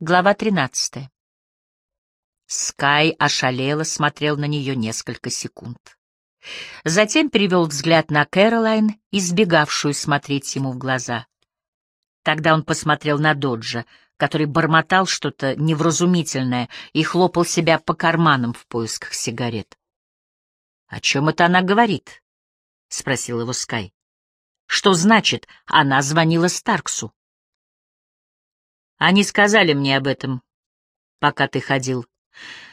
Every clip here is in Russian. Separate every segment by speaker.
Speaker 1: Глава 13. Скай ошалело смотрел на нее несколько секунд. Затем перевел взгляд на Кэролайн, избегавшую смотреть ему в глаза. Тогда он посмотрел на Доджа, который бормотал что-то невразумительное и хлопал себя по карманам в поисках сигарет. — О чем это она говорит? — спросил его Скай. — Что значит, она звонила Старксу? Они сказали мне об этом, пока ты ходил.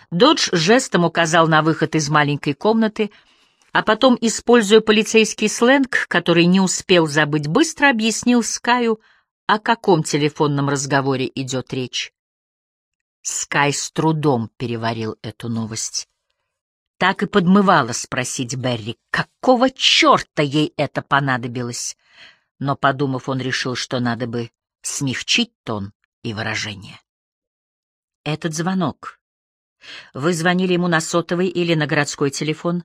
Speaker 1: Додж жестом указал на выход из маленькой комнаты, а потом, используя полицейский сленг, который не успел забыть, быстро объяснил Скаю, о каком телефонном разговоре идет речь. Скай с трудом переварил эту новость. Так и подмывало спросить Берри, какого черта ей это понадобилось. Но, подумав, он решил, что надо бы смягчить тон и выражение. Этот звонок. Вы звонили ему на сотовый или на городской телефон?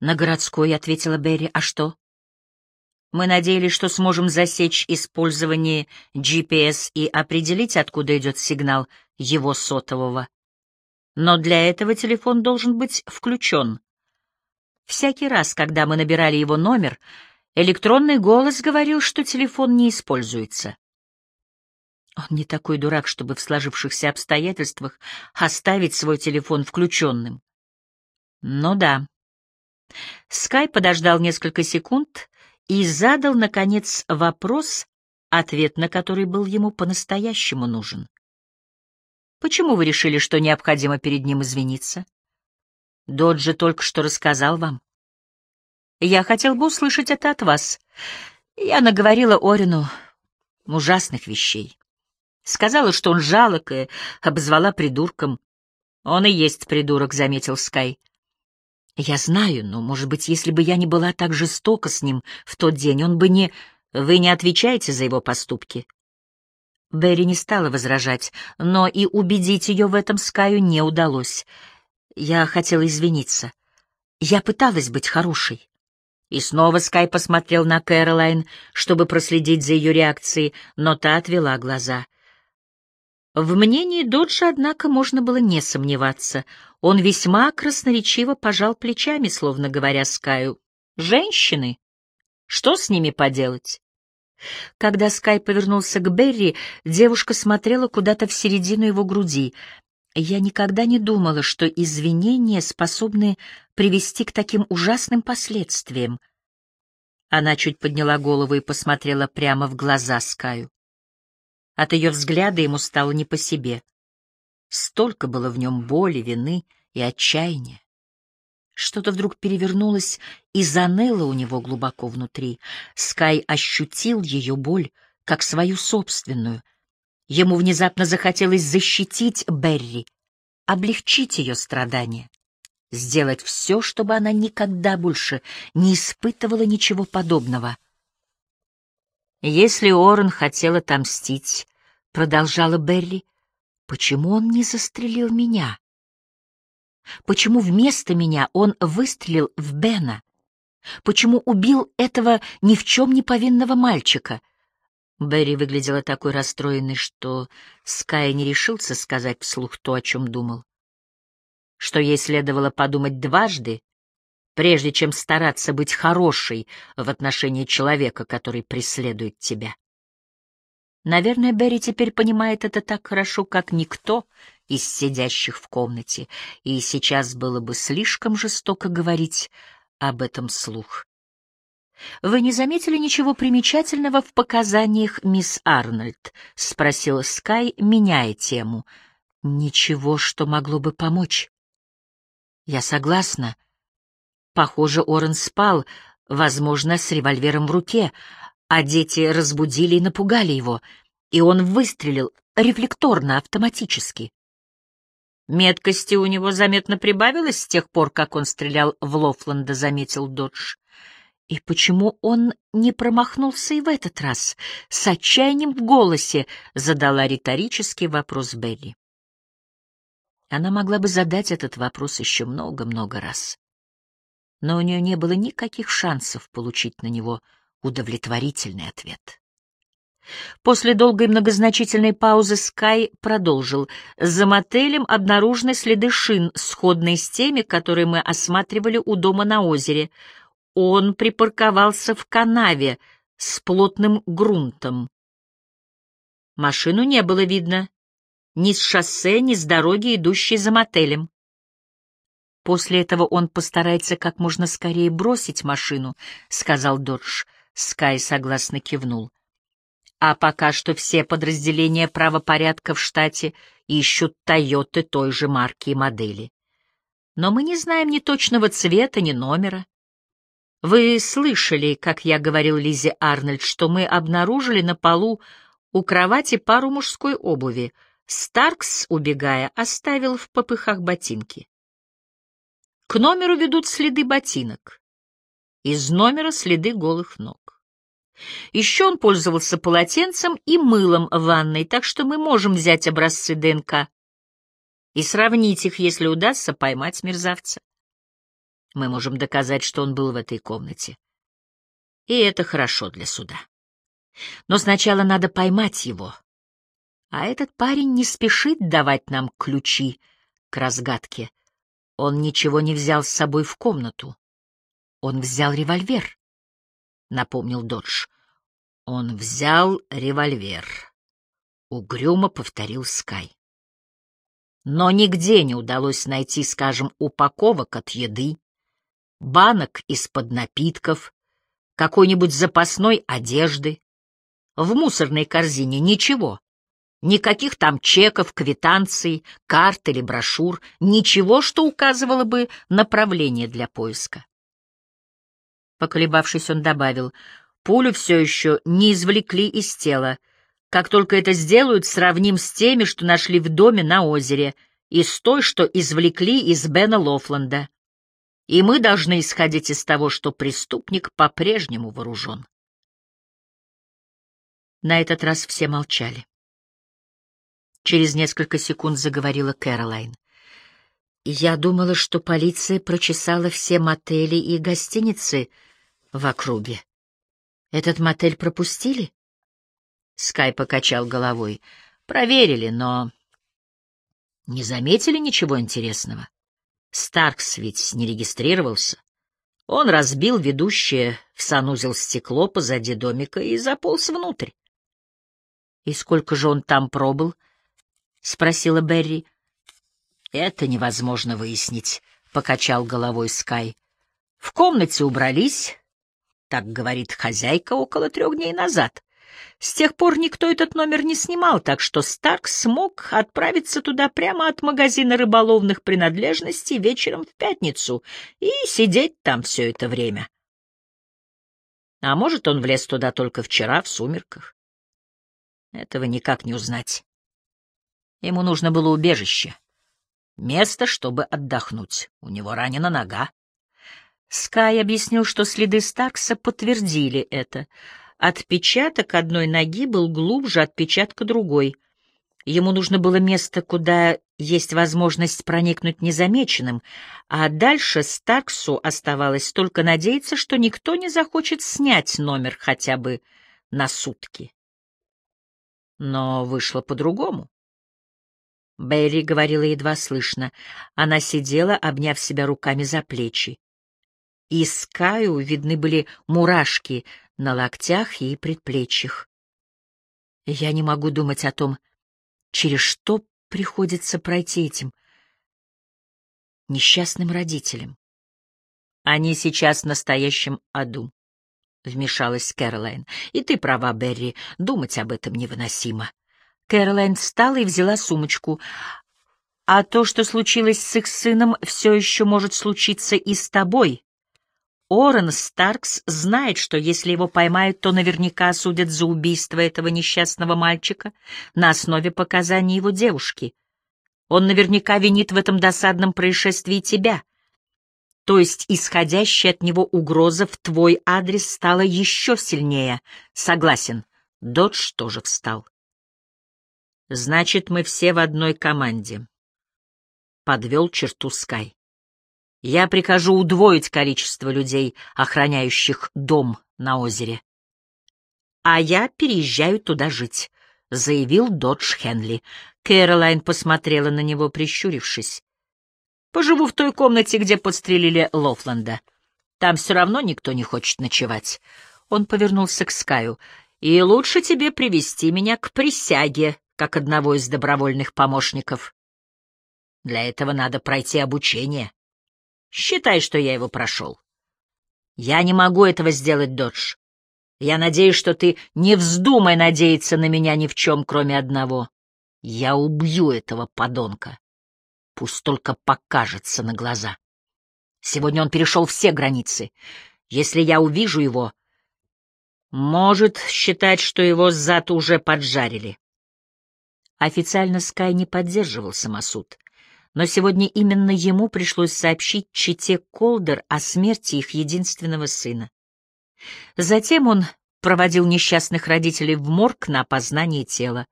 Speaker 1: На городской, ответила Берри. А что? Мы надеялись, что сможем засечь использование GPS и определить, откуда идет сигнал его сотового. Но для этого телефон должен быть включен. Всякий раз, когда мы набирали его номер, электронный голос говорил, что телефон не используется. Он не такой дурак, чтобы в сложившихся обстоятельствах оставить свой телефон включенным. Ну да. Скай подождал несколько секунд и задал, наконец, вопрос, ответ на который был ему по-настоящему нужен. «Почему вы решили, что необходимо перед ним извиниться? Доджи только что рассказал вам. Я хотел бы услышать это от вас. Я наговорила Орину ужасных вещей. Сказала, что он жалок, и обозвала придурком. Он и есть придурок, — заметил Скай. Я знаю, но, может быть, если бы я не была так жестока с ним в тот день, он бы не... Вы не отвечаете за его поступки. Берри не стала возражать, но и убедить ее в этом Скаю не удалось. Я хотела извиниться. Я пыталась быть хорошей. И снова Скай посмотрел на Кэролайн, чтобы проследить за ее реакцией, но та отвела глаза — в мнении Доджа, однако, можно было не сомневаться. Он весьма красноречиво пожал плечами, словно говоря Скаю, «Женщины? Что с ними поделать?» Когда Скай повернулся к Берри, девушка смотрела куда-то в середину его груди. Я никогда не думала, что извинения способны привести к таким ужасным последствиям. Она чуть подняла голову и посмотрела прямо в глаза Скаю. От ее взгляда ему стало не по себе. Столько было в нем боли, вины и отчаяния. Что-то вдруг перевернулось и заныло у него глубоко внутри. Скай ощутил ее боль, как свою собственную. Ему внезапно захотелось защитить Берри, облегчить ее страдания, сделать все, чтобы она никогда больше не испытывала ничего подобного. Если Орен хотел отомстить, — продолжала Берли, — почему он не застрелил меня? Почему вместо меня он выстрелил в Бена? Почему убил этого ни в чем не повинного мальчика? Берри выглядела такой расстроенной, что Скай не решился сказать вслух то, о чем думал. Что ей следовало подумать дважды, прежде чем стараться быть хорошей в отношении человека, который преследует тебя. Наверное, Берри теперь понимает это так хорошо, как никто из сидящих в комнате, и сейчас было бы слишком жестоко говорить об этом слух. «Вы не заметили ничего примечательного в показаниях мисс Арнольд?» — спросил Скай, меняя тему. «Ничего, что могло бы помочь». «Я согласна. Похоже, Орен спал, возможно, с револьвером в руке, а дети разбудили и напугали его, и он выстрелил рефлекторно, автоматически. Меткости у него заметно прибавилось с тех пор, как он стрелял в Лофланда, заметил Додж. И почему он не промахнулся и в этот раз? С отчаянием в голосе задала риторический вопрос Белли. Она могла бы задать этот вопрос еще много-много раз. Но у нее не было никаких шансов получить на него удовлетворительный ответ. После долгой многозначительной паузы Скай продолжил. За мотелем обнаружены следы шин, сходные с теми, которые мы осматривали у дома на озере. Он припарковался в канаве с плотным грунтом. Машину не было видно ни с шоссе, ни с дороги, идущей за мотелем. После этого он постарается как можно скорее бросить машину, — сказал Додж. Скай согласно кивнул. А пока что все подразделения правопорядка в штате ищут «Тойоты» той же марки и модели. Но мы не знаем ни точного цвета, ни номера. Вы слышали, как я говорил Лизе Арнольд, что мы обнаружили на полу у кровати пару мужской обуви. Старкс, убегая, оставил в попыхах ботинки. К номеру ведут следы ботинок. Из номера следы голых ног. Еще он пользовался полотенцем и мылом в ванной, так что мы можем взять образцы ДНК и сравнить их, если удастся поймать мерзавца. Мы можем доказать, что он был в этой комнате. И это хорошо для суда. Но сначала надо поймать его. А этот парень не спешит давать нам ключи к разгадке. Он ничего не взял с собой в комнату. Он взял револьвер, — напомнил Додж. Он взял револьвер. Угрюмо повторил Скай. Но нигде не удалось найти, скажем, упаковок от еды, банок из-под напитков, какой-нибудь запасной одежды. В мусорной корзине ничего. Никаких там чеков, квитанций, карт или брошюр, ничего, что указывало бы направление для поиска. Поколебавшись, он добавил, пулю все еще не извлекли из тела. Как только это сделают, сравним с теми, что нашли в доме на озере, и с той, что извлекли из Бена Лофланда. И мы должны исходить из того, что преступник по-прежнему вооружен. На этот раз все молчали. Через несколько секунд заговорила Кэролайн. «Я думала, что полиция прочесала все мотели и гостиницы в округе. Этот мотель пропустили?» Скай покачал головой. «Проверили, но...» «Не заметили ничего интересного. Старкс ведь не регистрировался. Он разбил ведущее в санузел стекло позади домика и заполз внутрь. «И сколько же он там пробыл?» — спросила Берри. «Это невозможно выяснить», — покачал головой Скай. «В комнате убрались, так говорит хозяйка, около трех дней назад. С тех пор никто этот номер не снимал, так что Старк смог отправиться туда прямо от магазина рыболовных принадлежностей вечером в пятницу и сидеть там все это время. А может, он влез туда только вчера, в сумерках? Этого никак не узнать. Ему нужно было убежище. Место, чтобы отдохнуть. У него ранена нога. Скай объяснил, что следы Старкса подтвердили это. Отпечаток одной ноги был глубже отпечатка другой. Ему нужно было место, куда есть возможность проникнуть незамеченным, а дальше Старксу оставалось только надеяться, что никто не захочет снять номер хотя бы на сутки. Но вышло по-другому. Берри говорила едва слышно. Она сидела, обняв себя руками за плечи. И Скаю видны были мурашки на локтях и предплечьях. Я не могу думать о том, через что приходится пройти этим несчастным родителям. Они сейчас в настоящем аду, — вмешалась Кэролайн. И ты права, Берри, думать об этом невыносимо. Кэролайн встала и взяла сумочку. А то, что случилось с их сыном, все еще может случиться и с тобой. Орен Старкс знает, что если его поймают, то наверняка осудят за убийство этого несчастного мальчика на основе показаний его девушки. Он наверняка винит в этом досадном происшествии тебя. То есть исходящая от него угроза в твой адрес стала еще сильнее. Согласен. Додж тоже встал. Значит, мы все в одной команде. Подвел черту Скай. Я прикажу удвоить количество людей, охраняющих дом на озере. а я переезжаю туда жить», — заявил Додж Хенли. Кэролайн посмотрела на него, прищурившись. «Поживу в той комнате, где подстрелили Лофланда. Там все равно никто не хочет ночевать». Он повернулся к Скаю. «И лучше тебе привести меня к присяге, как одного из добровольных помощников. Для этого надо пройти обучение. Считай, что я его прошел. Я не могу этого сделать, Додж. Я надеюсь, что ты не вздумай надеяться на меня ни в чем, кроме одного. Я убью этого подонка. Пусть только покажется на глаза. Сегодня он перешел все границы. Если я увижу его, может считать, что его зад уже поджарили. Официально Скай не поддерживал самосуд, но сегодня именно ему пришлось сообщить чете Колдер о смерти их единственного сына. Затем он проводил несчастных родителей в морг на опознание тела.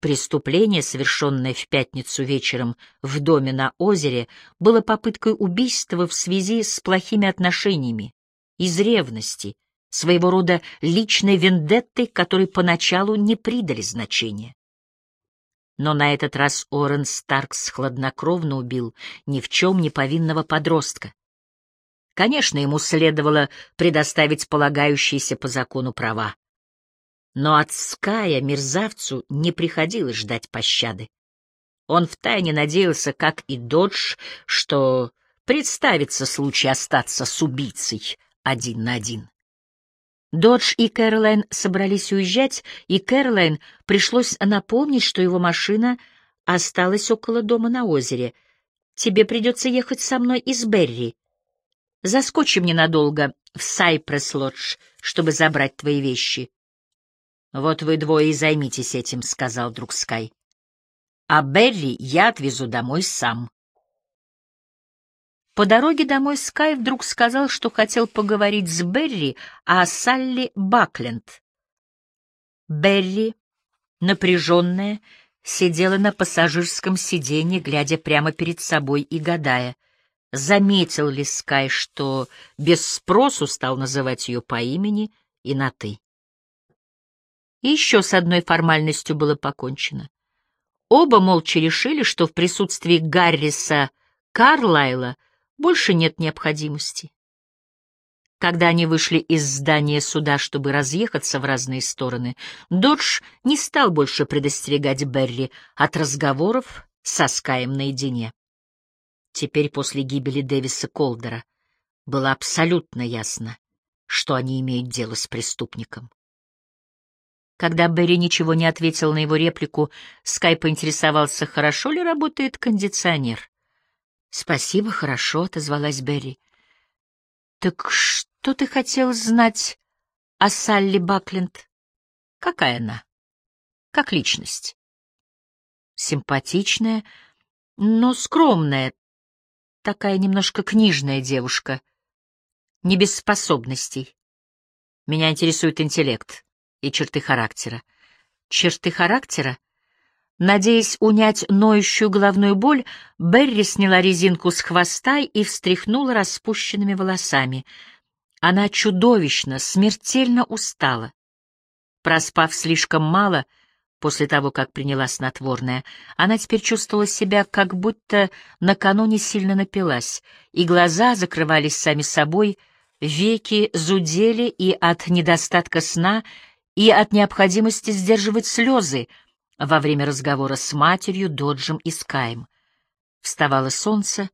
Speaker 1: Преступление, совершенное в пятницу вечером в доме на озере, было попыткой убийства в связи с плохими отношениями, из ревности, своего рода личной вендеттой, которой поначалу не придали значения. Но на этот раз Орен Старкс хладнокровно убил ни в чем не повинного подростка. Конечно, ему следовало предоставить полагающиеся по закону права. Но от Ская мерзавцу не приходилось ждать пощады. Он втайне надеялся, как и Додж, что представится случай остаться с убийцей один на один. Додж и Кэролайн собрались уезжать, и Кэролайн пришлось напомнить, что его машина осталась около дома на озере. «Тебе придется ехать со мной из Берри. Заскочим ненадолго в Сайпресс-Лодж, чтобы забрать твои вещи». «Вот вы двое и займитесь этим», — сказал друг Скай. «А Берри я отвезу домой сам». По дороге домой Скай вдруг сказал, что хотел поговорить с Берри о Салли Бакленд. Берри, напряженная, сидела на пассажирском сиденье, глядя прямо перед собой и гадая, заметил ли Скай, что без спросу стал называть ее по имени и на «ты». И еще с одной формальностью было покончено. Оба молча решили, что в присутствии Гарриса Карлайла — больше нет необходимости. Когда они вышли из здания суда, чтобы разъехаться в разные стороны, Додж не стал больше предостерегать Берри от разговоров со Скаем наедине. Теперь после гибели Дэвиса Колдера было абсолютно ясно, что они имеют дело с преступником. Когда Берри ничего не ответил на его реплику, Скай поинтересовался, хорошо ли работает кондиционер. «Спасибо, хорошо», — отозвалась Берри. «Так что ты хотел знать о Салли Бакленд? Какая она? Как личность?» «Симпатичная, но скромная, такая немножко книжная девушка, не без способностей. Меня интересует интеллект и черты характера. Черты характера? Надеясь унять ноющую головную боль, Берри сняла резинку с хвоста и встряхнула распущенными волосами. Она чудовищно, смертельно устала. Проспав слишком мало, после того, как приняла снотворное, она теперь чувствовала себя, как будто накануне сильно напилась, и глаза закрывались сами собой, веки зудели и от недостатка сна, и от необходимости сдерживать слезы — во время разговора с матерью, Доджем и Скаем. Вставало солнце,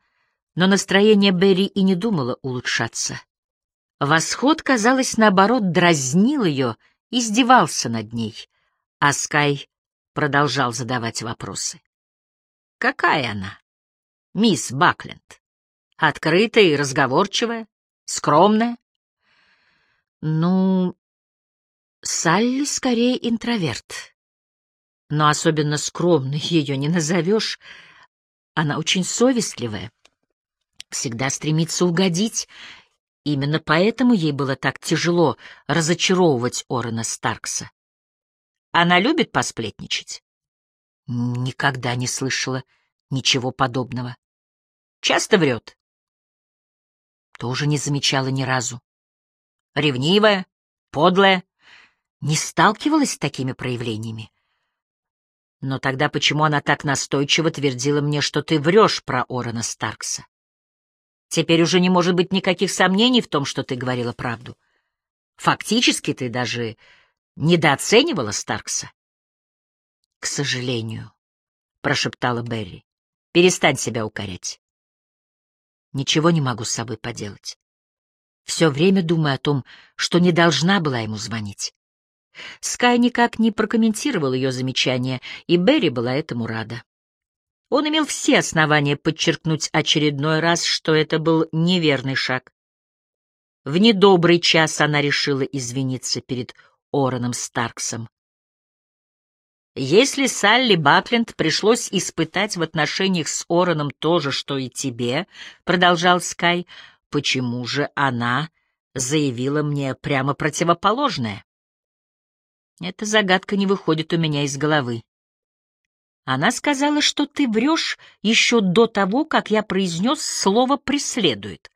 Speaker 1: но настроение Берри и не думало улучшаться. Восход, казалось, наоборот, дразнил ее, издевался над ней, а Скай продолжал задавать вопросы. «Какая она?» «Мисс Бакленд. Открытая и разговорчивая, скромная?» «Ну, Салли скорее интроверт», но особенно скромной ее не назовешь. Она очень совестливая, всегда стремится угодить. Именно поэтому ей было так тяжело разочаровывать Орена Старкса. Она любит посплетничать? Никогда не слышала ничего подобного. Часто врет? Тоже не замечала ни разу. Ревнивая, подлая, не сталкивалась с такими проявлениями. Но тогда почему она так настойчиво твердила мне, что ты врешь про Орона Старкса? Теперь уже не может быть никаких сомнений в том, что ты говорила правду. Фактически ты даже недооценивала Старкса. — К сожалению, — прошептала Берри, — перестань себя укорять. Ничего не могу с собой поделать. Все время думаю о том, что не должна была ему звонить. Скай никак не прокомментировал ее замечание, и Берри была этому рада. Он имел все основания подчеркнуть очередной раз, что это был неверный шаг. В недобрый час она решила извиниться перед Ороном Старксом. Если Салли Бакленд пришлось испытать в отношениях с Ороном то же, что и тебе, — продолжал Скай, — почему же она заявила мне прямо противоположное? Эта загадка не выходит у меня из головы. Она сказала, что ты врешь еще до того, как я произнес слово «преследует».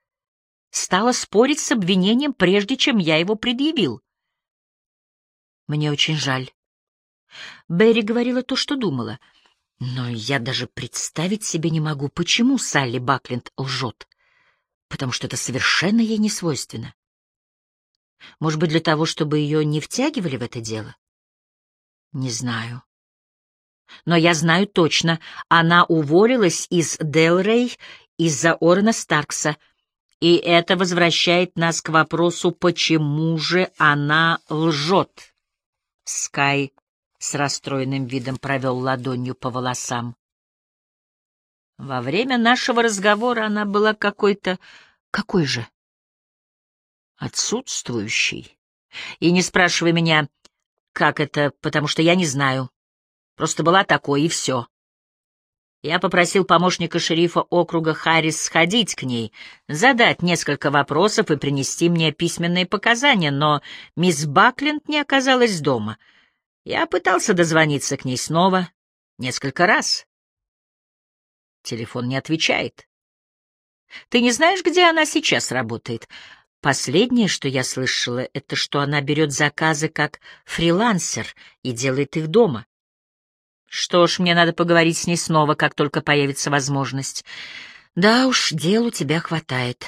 Speaker 1: Стала спорить с обвинением, прежде чем я его предъявил. Мне очень жаль. Берри говорила то, что думала. Но я даже представить себе не могу, почему Салли Бакленд лжет. Потому что это совершенно ей не свойственно. Может быть, для того, чтобы ее не втягивали в это дело? Не знаю. Но я знаю точно, она уволилась из Делрей из-за Орена Старкса, и это возвращает нас к вопросу, почему же она лжет. Скай с расстроенным видом провел ладонью по волосам. Во время нашего разговора она была какой-то... Какой же? Отсутствующий. И не спрашивай меня, как это, потому что я не знаю. Просто была такой, и все. Я попросил помощника шерифа округа Харрис сходить к ней, задать несколько вопросов и принести мне письменные показания, но мисс Бакленд не оказалась дома. Я пытался дозвониться к ней снова, несколько раз. Телефон не отвечает. Ты не знаешь, где она сейчас работает? Последнее, что я слышала, это что она берет заказы как фрилансер и делает их дома. Что ж, мне надо поговорить с ней снова, как только появится возможность. Да уж, дел у тебя хватает.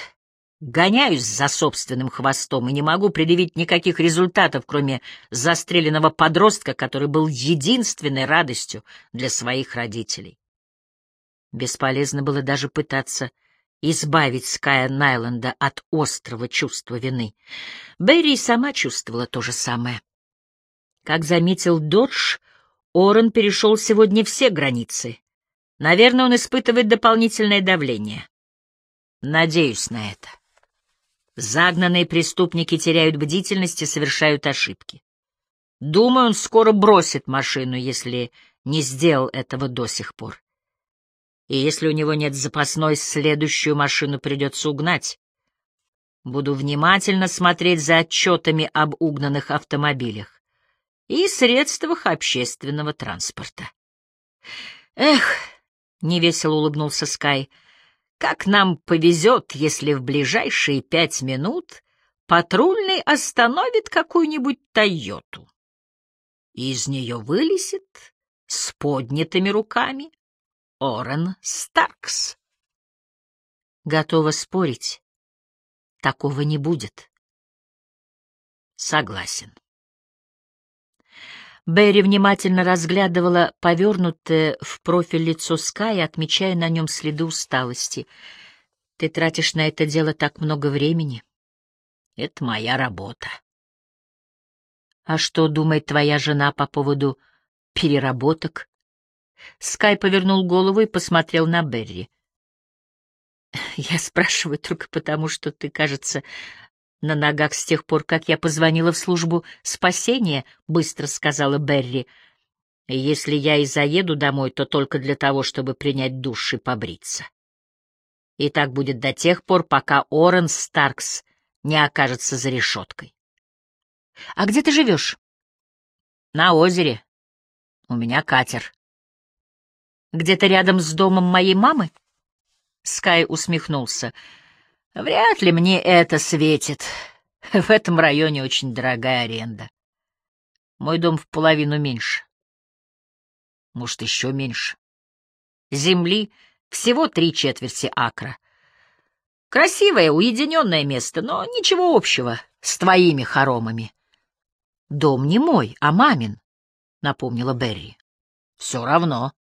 Speaker 1: Гоняюсь за собственным хвостом и не могу предъявить никаких результатов, кроме застреленного подростка, который был единственной радостью для своих родителей. Бесполезно было даже пытаться избавить Ская Найланда от острого чувства вины. Берри сама чувствовала то же самое. Как заметил Додж, Орен перешел сегодня все границы. Наверное, он испытывает дополнительное давление. Надеюсь на это. Загнанные преступники теряют бдительность и совершают ошибки. Думаю, он скоро бросит машину, если не сделал этого до сих пор. И если у него нет запасной, следующую машину придется угнать. Буду внимательно смотреть за отчетами об угнанных автомобилях и средствах общественного транспорта. Эх, невесело улыбнулся Скай, как нам повезет, если в ближайшие пять минут патрульный остановит какую-нибудь Тойоту. Из нее вылезет с поднятыми руками Орен Старкс. Готова спорить, такого не будет. Согласен. Берри внимательно разглядывала повернутое в профиль лицо Скай, отмечая на нем следы усталости. «Ты тратишь на это дело так много времени. Это моя работа». «А что думает твоя жена по поводу переработок?» Скай повернул голову и посмотрел на Берри. «Я спрашиваю только потому, что ты, кажется, на ногах с тех пор, как я позвонила в службу спасения, — быстро сказала Берри. Если я и заеду домой, то только для того, чтобы принять душ и побриться. И так будет до тех пор, пока Орен Старкс не окажется за решеткой. — А где ты живешь? — На озере. У меня катер. — Где-то рядом с домом моей мамы? Скай усмехнулся. — Вряд ли мне это светит. В этом районе очень дорогая аренда. Мой дом в половину меньше. Может, еще меньше. Земли всего три четверти акра. Красивое, уединенное место, но ничего общего с твоими хоромами. Дом не мой, а мамин, — напомнила Берри. Все равно.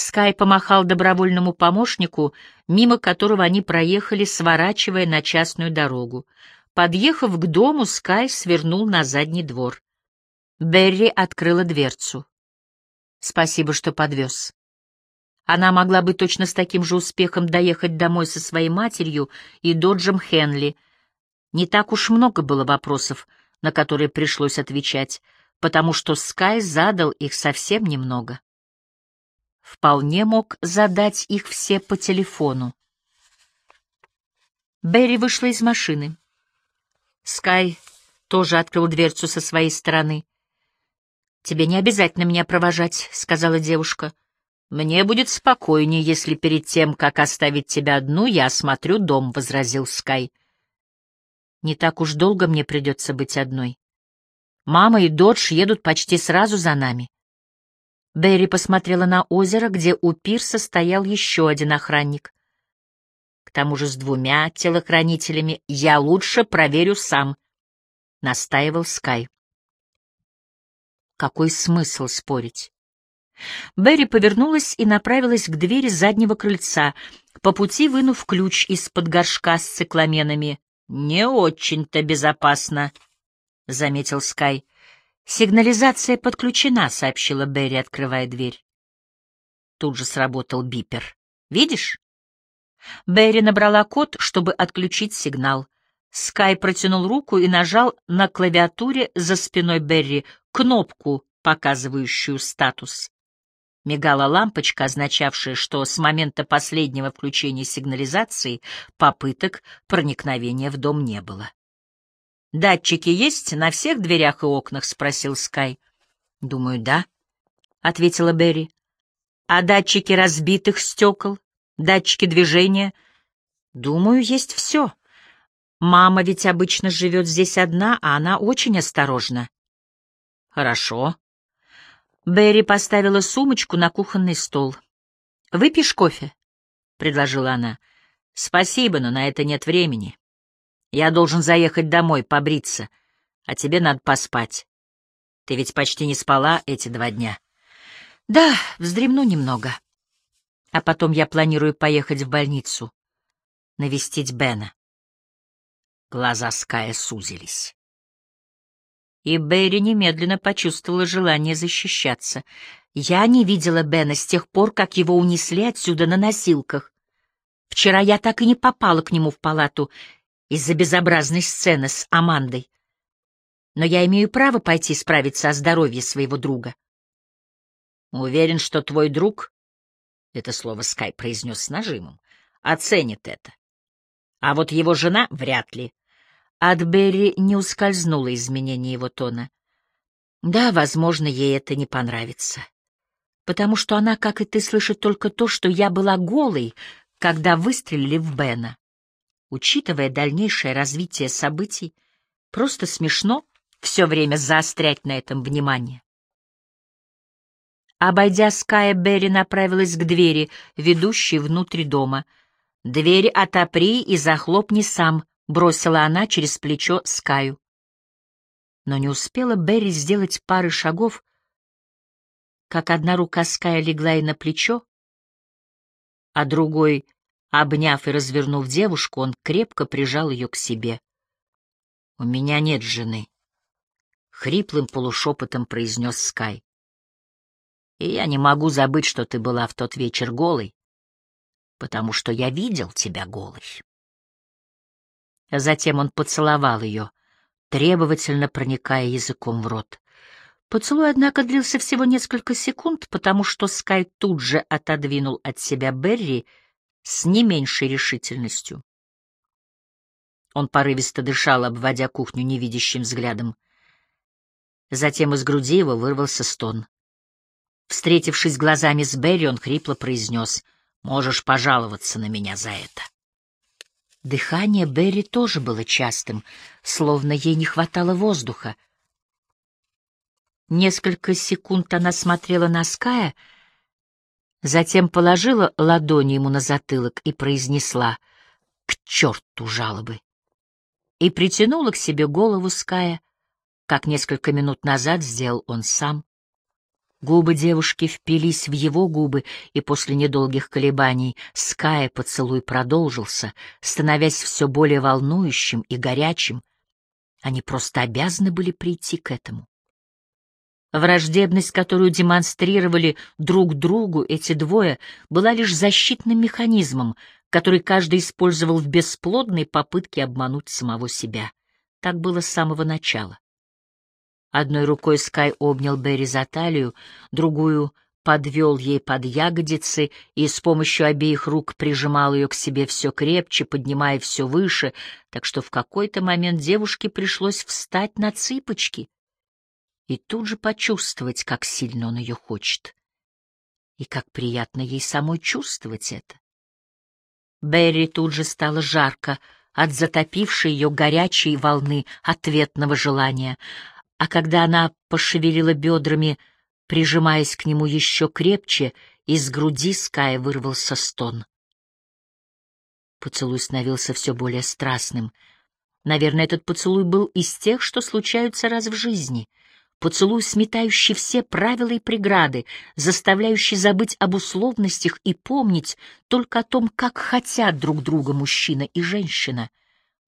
Speaker 1: Скай помахал добровольному помощнику, мимо которого они проехали, сворачивая на частную дорогу. Подъехав к дому, Скай свернул на задний двор. Берри открыла дверцу. «Спасибо, что подвез». Она могла бы точно с таким же успехом доехать домой со своей матерью и Доджем Хенли. Не так уж много было вопросов, на которые пришлось отвечать, потому что Скай задал их совсем немного вполне мог задать их все по телефону. Берри вышла из машины. Скай тоже открыл дверцу со своей стороны. «Тебе не обязательно меня провожать», — сказала девушка. «Мне будет спокойнее, если перед тем, как оставить тебя одну, я осмотрю дом», — возразил Скай. «Не так уж долго мне придется быть одной. Мама и Додж едут почти сразу за нами. Берри посмотрела на озеро, где у пирса стоял еще один охранник. К тому же с двумя телохранителями я лучше проверю сам, — настаивал Скай. Какой смысл спорить? Берри повернулась и направилась к двери заднего крыльца, по пути вынув ключ из-под горшка с цикламенами. «Не очень-то безопасно», — заметил Скай. «Сигнализация подключена», — сообщила Берри, открывая дверь. Тут же сработал бипер. «Видишь?» Берри набрала код, чтобы отключить сигнал. Скай протянул руку и нажал на клавиатуре за спиной Берри кнопку, показывающую статус. Мигала лампочка, означавшая, что с момента последнего включения сигнализации попыток проникновения в дом не было. «Датчики есть на всех дверях и окнах?» — спросил Скай. «Думаю, да», — ответила Берри. «А датчики разбитых стекол? Датчики движения?» «Думаю, есть все. Мама ведь обычно живет здесь одна, а она очень осторожна». «Хорошо». Берри поставила сумочку на кухонный стол. «Выпьешь кофе?» — предложила она. «Спасибо, но на это нет времени». Я должен заехать домой, побриться, а тебе надо поспать. Ты ведь почти не спала эти два дня. Да, вздремну немного. А потом я планирую поехать в больницу, навестить Бена. Глаза Ская сузились. И Берри немедленно почувствовала желание защищаться. Я не видела Бена с тех пор, как его унесли отсюда на носилках. Вчера я так и не попала к нему в палату из-за безобразной сцены с Амандой. Но я имею право пойти справиться о здоровье своего друга. Уверен, что твой друг, — это слово Скай произнес с нажимом, — оценит это. А вот его жена вряд ли. От Берри не ускользнуло изменение его тона. Да, возможно, ей это не понравится. Потому что она, как и ты, слышит только то, что я была голой, когда выстрелили в Бена. Учитывая дальнейшее развитие событий, просто смешно все время заострять на этом внимание. Обойдя Ская, Берри направилась к двери, ведущей внутрь дома. «Дверь отопри и захлопни сам», — бросила она через плечо Скаю. Но не успела Берри сделать пары шагов, как одна рука Ская легла ей на плечо, а другой Обняв и развернув девушку, он крепко прижал ее к себе. «У меня нет жены», — хриплым полушепотом произнес Скай. «И я не могу забыть, что ты была в тот вечер голой, потому что я видел тебя голой». Затем он поцеловал ее, требовательно проникая языком в рот. Поцелуй, однако, длился всего несколько секунд, потому что Скай тут же отодвинул от себя Берри с не меньшей решительностью. Он порывисто дышал, обводя кухню невидящим взглядом. Затем из груди его вырвался стон. Встретившись глазами с Берри, он хрипло произнес, «Можешь пожаловаться на меня за это». Дыхание Берри тоже было частым, словно ей не хватало воздуха. Несколько секунд она смотрела на Ская, затем положила ладони ему на затылок и произнесла «К черту жалобы!» и притянула к себе голову Ская, как несколько минут назад сделал он сам. Губы девушки впились в его губы, и после недолгих колебаний Ская поцелуй продолжился, становясь все более волнующим и горячим. Они просто обязаны были прийти к этому. Враждебность, которую демонстрировали друг другу эти двое, была лишь защитным механизмом, который каждый использовал в бесплодной попытке обмануть самого себя. Так было с самого начала. Одной рукой Скай обнял Берри за талию, другую подвел ей под ягодицы и с помощью обеих рук прижимал ее к себе все крепче, поднимая все выше, так что в какой-то момент девушке пришлось встать на цыпочки и тут же почувствовать, как сильно он ее хочет, и как приятно ей самой чувствовать это. Берри тут же стало жарко от затопившей ее горячей волны ответного желания — а когда она пошевелила бедрами, прижимаясь к нему еще крепче, из груди Ская вырвался стон. Поцелуй становился все более страстным. Наверное, этот поцелуй был из тех, что случаются раз в жизни. Поцелуй, сметающий все правила и преграды, заставляющий забыть об условностях и помнить только о том, как хотят друг друга мужчина и женщина.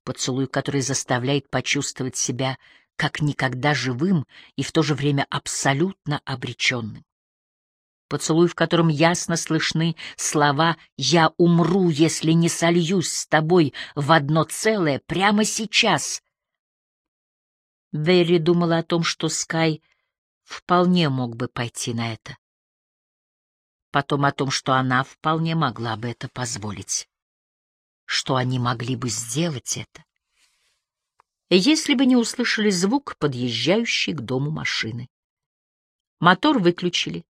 Speaker 1: Поцелуй, который заставляет почувствовать себя как никогда живым и в то же время абсолютно обреченным. Поцелуй, в котором ясно слышны слова «Я умру, если не сольюсь с тобой в одно целое прямо сейчас». Вэри думала о том, что Скай вполне мог бы пойти на это. Потом о том, что она вполне могла бы это позволить. Что они могли бы сделать это если бы не услышали звук подъезжающей к дому машины. Мотор выключили,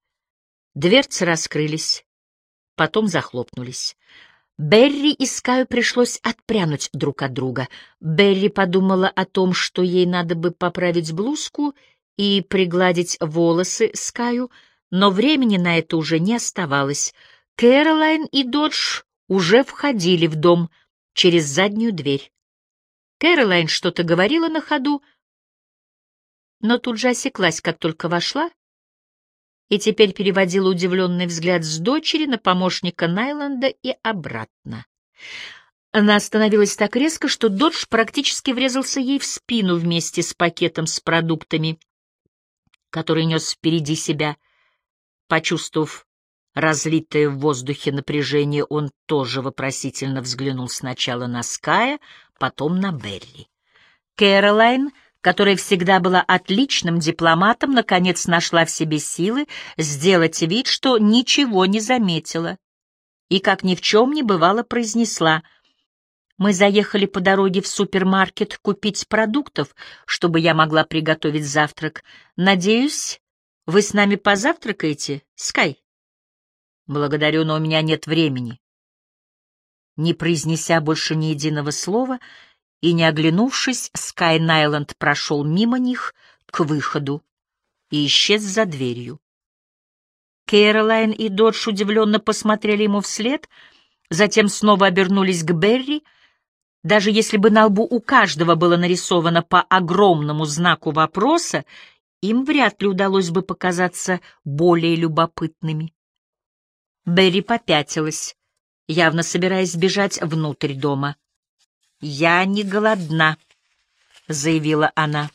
Speaker 1: дверцы раскрылись, потом захлопнулись. Берри и Скаю пришлось отпрянуть друг от друга. Берри подумала о том, что ей надо бы поправить блузку и пригладить волосы Скаю, но времени на это уже не оставалось. Кэролайн и Додж уже входили в дом через заднюю дверь. Кэролайн что-то говорила на ходу, но тут же осеклась, как только вошла, и теперь переводила удивленный взгляд с дочери на помощника Найланда и обратно. Она остановилась так резко, что Додж практически врезался ей в спину вместе с пакетом с продуктами, который нес впереди себя. Почувствовав разлитое в воздухе напряжение, он тоже вопросительно взглянул сначала на Ская, потом на Берри. Кэролайн, которая всегда была отличным дипломатом, наконец нашла в себе силы сделать вид, что ничего не заметила, и, как ни в чем не бывало, произнесла «Мы заехали по дороге в супермаркет купить продуктов, чтобы я могла приготовить завтрак. Надеюсь, вы с нами позавтракаете, Скай?» «Благодарю, но у меня нет времени не произнеся больше ни единого слова и не оглянувшись, Скай Найланд прошел мимо них к выходу и исчез за дверью. Кэролайн и Додж удивленно посмотрели ему вслед, затем снова обернулись к Берри. Даже если бы на лбу у каждого было нарисовано по огромному знаку вопроса, им вряд ли удалось бы показаться более любопытными. Берри попятилась явно собираясь бежать внутрь дома. «Я не голодна», — заявила она.